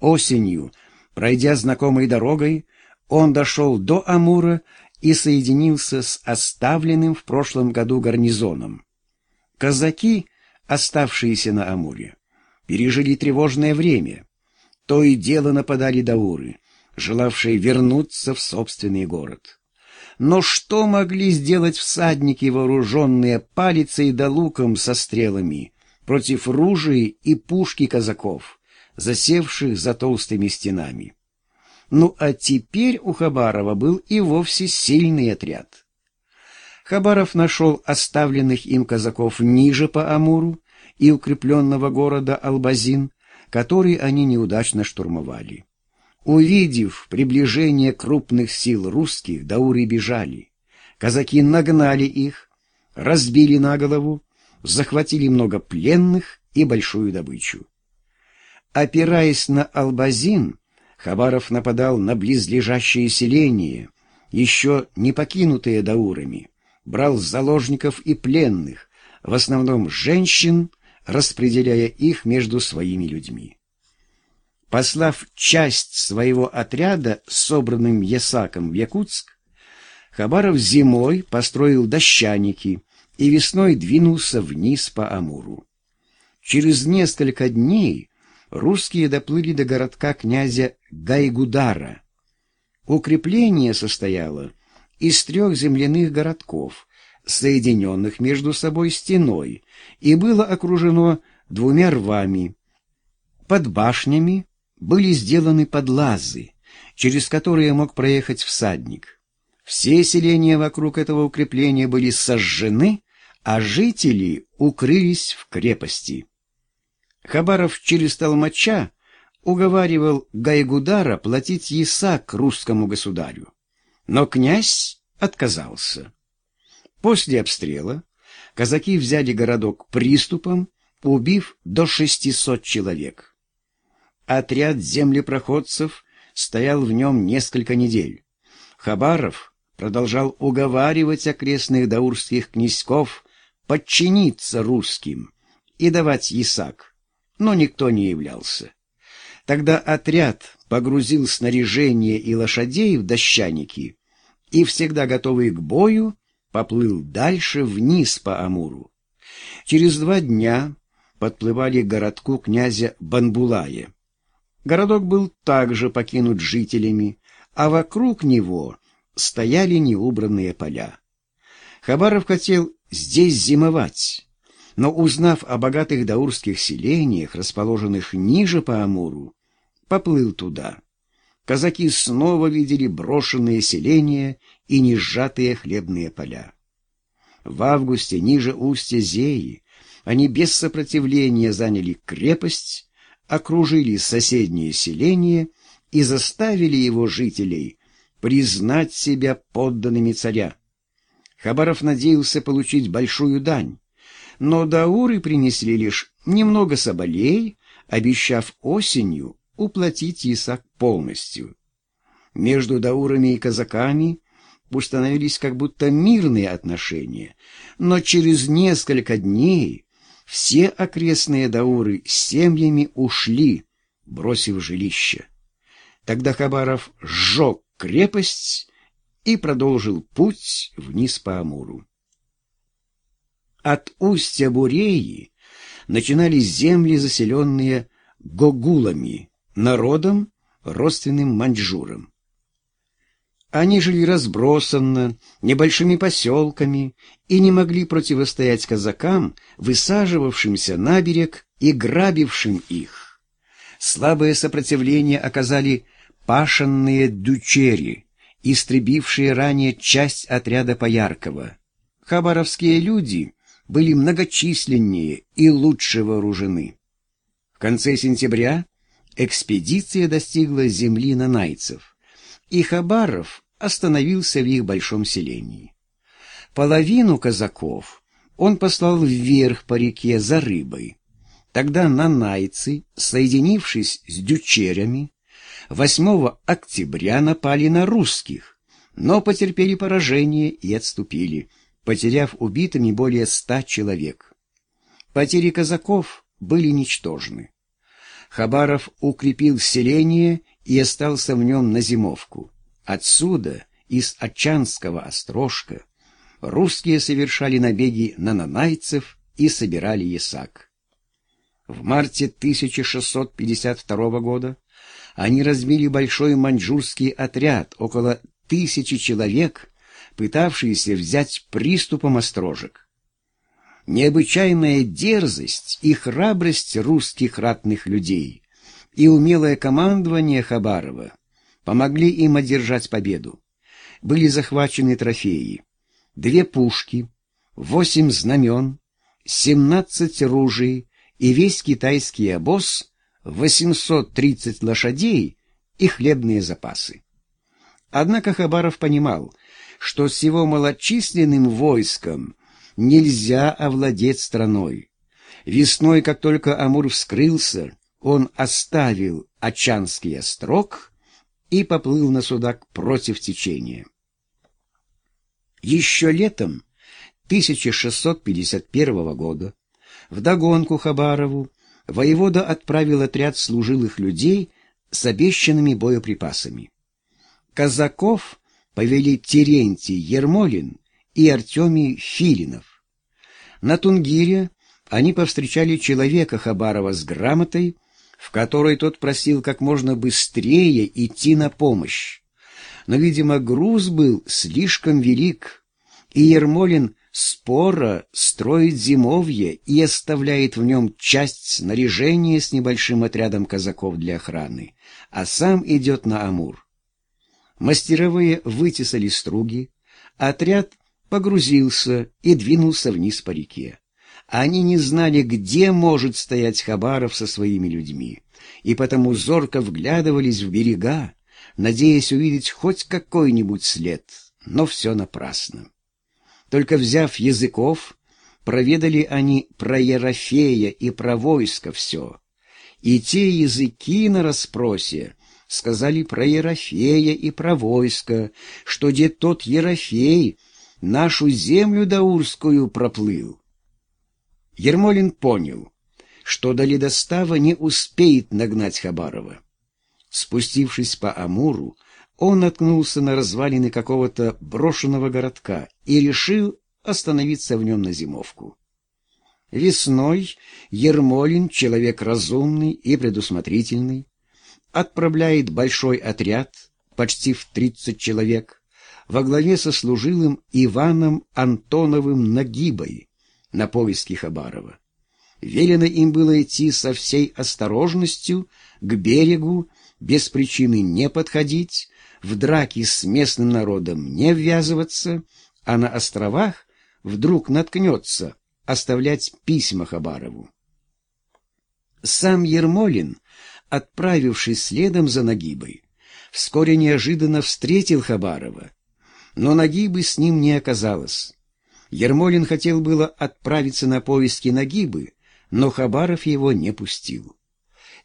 Осенью, пройдя знакомой дорогой, он дошел до Амура и соединился с оставленным в прошлом году гарнизоном. Казаки, оставшиеся на Амуре, пережили тревожное время. То и дело нападали дауры, желавшие вернуться в собственный город. Но что могли сделать всадники, вооруженные палицей да луком со стрелами, против ружей и пушки казаков, засевших за толстыми стенами? Ну а теперь у Хабарова был и вовсе сильный отряд. Хабаров нашел оставленных им казаков ниже по Амуру и укрепленного города Албазин, который они неудачно штурмовали. Увидев приближение крупных сил русских, дауры бежали. Казаки нагнали их, разбили на голову, захватили много пленных и большую добычу. Опираясь на Албазин, Хабаров нападал на близлежащие селения, еще не покинутые даурами, брал заложников и пленных, в основном женщин, распределяя их между своими людьми. Послав часть своего отряда собранным Ясаком в Якутск, Хабаров зимой построил дощаники и весной двинулся вниз по Амуру. Через несколько дней русские доплыли до городка князя Гайгудара. Укрепление состояло из трех земляных городков, соединенных между собой стеной, и было окружено двумя рвами. Под башнями были сделаны подлазы, через которые мог проехать всадник. Все селения вокруг этого укрепления были сожжены, а жители укрылись в крепости. Хабаров через толмача уговаривал Гайгудара платить ясак русскому государю, но князь отказался. После обстрела казаки взяли городок приступом, убив до шестисот человек. Отряд землепроходцев стоял в нем несколько недель. Хабаров продолжал уговаривать окрестных даурских князьков подчиниться русским и давать ясак, но никто не являлся. Тогда отряд погрузил снаряжение и лошадей в дощаники и, всегда готовый к бою, поплыл дальше вниз по Амуру. Через два дня подплывали к городку князя Банбулая. Городок был также покинут жителями, а вокруг него стояли неубранные поля. Хабаров хотел здесь зимовать, но, узнав о богатых даурских селениях, расположенных ниже по Амуру, поплыл туда. Казаки снова видели брошенные селения и несжатые хлебные поля. В августе ниже устья Зеи они без сопротивления заняли крепость, окружили соседние селения и заставили его жителей признать себя подданными царя. Хабаров надеялся получить большую дань, но дауры принесли лишь немного соболей, обещав осенью уплатить Исаак полностью. Между даурами и казаками установились как будто мирные отношения, но через несколько дней все окрестные дауры с семьями ушли, бросив жилище. Тогда Хабаров сжег крепость и продолжил путь вниз по Амуру. От устья Буреи начинались земли, заселенные гогулами, народом, родственным маньчжурам. Они жили разбросанно, небольшими поселками и не могли противостоять казакам, высаживавшимся на берег и грабившим их. Слабое сопротивление оказали пашенные дючери, истребившие ранее часть отряда Пояркова. Хабаровские люди были многочисленнее и лучше вооружены. В конце сентября экспедиция достигла земли нанайцев, и Хабаров остановился в их большом селении. Половину казаков он послал вверх по реке за рыбой. Тогда нанайцы, соединившись с дючерями, 8 октября напали на русских, но потерпели поражение и отступили, потеряв убитыми более ста человек. Потери казаков были ничтожны. Хабаров укрепил селение и остался в нем на зимовку. Отсюда, из Очанского острожка, русские совершали набеги на нанайцев и собирали ясак. В марте 1652 года они разбили большой маньчжурский отряд, около тысячи человек, пытавшиеся взять приступом острожек. Необычайная дерзость и храбрость русских ратных людей и умелое командование Хабарова помогли им одержать победу. Были захвачены трофеи, две пушки, восемь знамен, семнадцать ружей и весь китайский обоз, 830 лошадей и хлебные запасы. Однако Хабаров понимал, что с его малочисленным войском нельзя овладеть страной. Весной, как только Амур вскрылся, он оставил Ачанский острог и поплыл на судак против течения. Еще летом 1651 года вдогонку Хабарову воевода отправил отряд служилых людей с обещанными боеприпасами. Казаков повели Терентий Ермолин и Артемий Филинов. На Тунгире они повстречали человека Хабарова с грамотой, в которой тот просил как можно быстрее идти на помощь. Но, видимо, груз был слишком велик, и Ермолин споро строит зимовье и оставляет в нем часть снаряжения с небольшим отрядом казаков для охраны, а сам идет на Амур. Мастеровые вытесали струги, отряд погрузился и двинулся вниз по реке. Они не знали, где может стоять Хабаров со своими людьми, и потому зорко вглядывались в берега, надеясь увидеть хоть какой-нибудь след, но все напрасно. Только взяв языков, проведали они про Ерофея и про войско все. И те языки на расспросе сказали про Ерофея и про войско, что где тот Ерофей нашу землю даурскую проплыл. Ермолин понял, что до ледостава не успеет нагнать Хабарова. Спустившись по Амуру, он наткнулся на развалины какого-то брошенного городка и решил остановиться в нем на зимовку. Весной Ермолин, человек разумный и предусмотрительный, отправляет большой отряд, почти в тридцать человек, во главе со служилым Иваном Антоновым Нагибой на поиски Хабарова. Велено им было идти со всей осторожностью к берегу, без причины не подходить, в драки с местным народом не ввязываться, а на островах вдруг наткнется оставлять письма Хабарову. Сам Ермолин отправившись следом за Нагибой, вскоре неожиданно встретил Хабарова, но Нагибы с ним не оказалось. Ермолин хотел было отправиться на поиски Нагибы, но Хабаров его не пустил.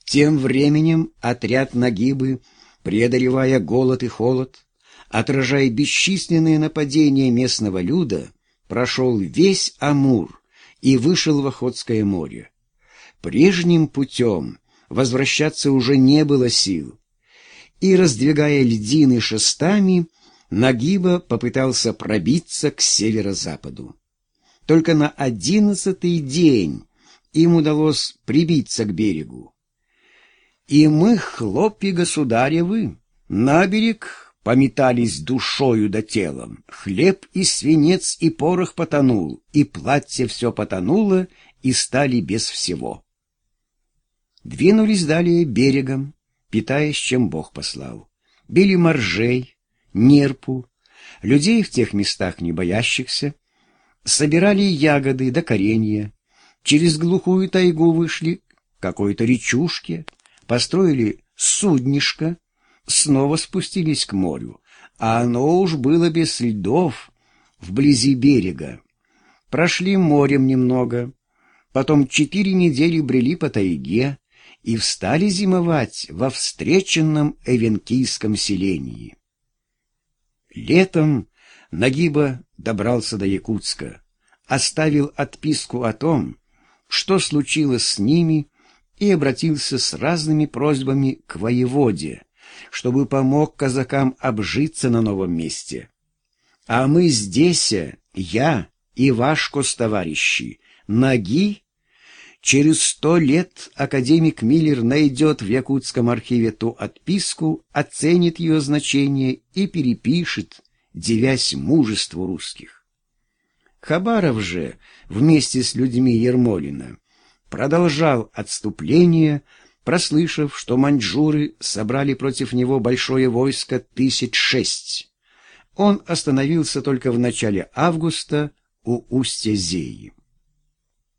Тем временем отряд Нагибы, преодолевая голод и холод, отражая бесчисленные нападения местного люда, прошел весь Амур и вышел в Охотское море. Прежним путем возвращаться уже не было сил. И, раздвигая льдины шестами, Нагиба попытался пробиться к северо-западу. Только на одиннадцатый день им удалось прибиться к берегу. И мы, хлопья государевы, на берег пометались душою да телом. Хлеб и свинец и порох потонул, и платье все потонуло, и стали без всего. Двинулись далее берегом, питаясь, чем Бог послал. Били моржей, нерпу, людей в тех местах не боящихся, собирали ягоды до да коренья, через глухую тайгу вышли к какой-то речушке, построили суднишко, снова спустились к морю, а оно уж было без льдов вблизи берега. Прошли морем немного, потом четыре недели брели по тайге, и встали зимовать во встреченном Эвенкийском селении. Летом Нагиба добрался до Якутска, оставил отписку о том, что случилось с ними, и обратился с разными просьбами к воеводе, чтобы помог казакам обжиться на новом месте. А мы здесь, я и Вашко с товарищи, ноги. Через сто лет академик Миллер найдет в Якутском архиве ту отписку, оценит ее значение и перепишет, девясь мужеству русских. Хабаров же вместе с людьми Ермолина продолжал отступление, прослышав, что маньчжуры собрали против него большое войско тысяч шесть. Он остановился только в начале августа у устья Зеи.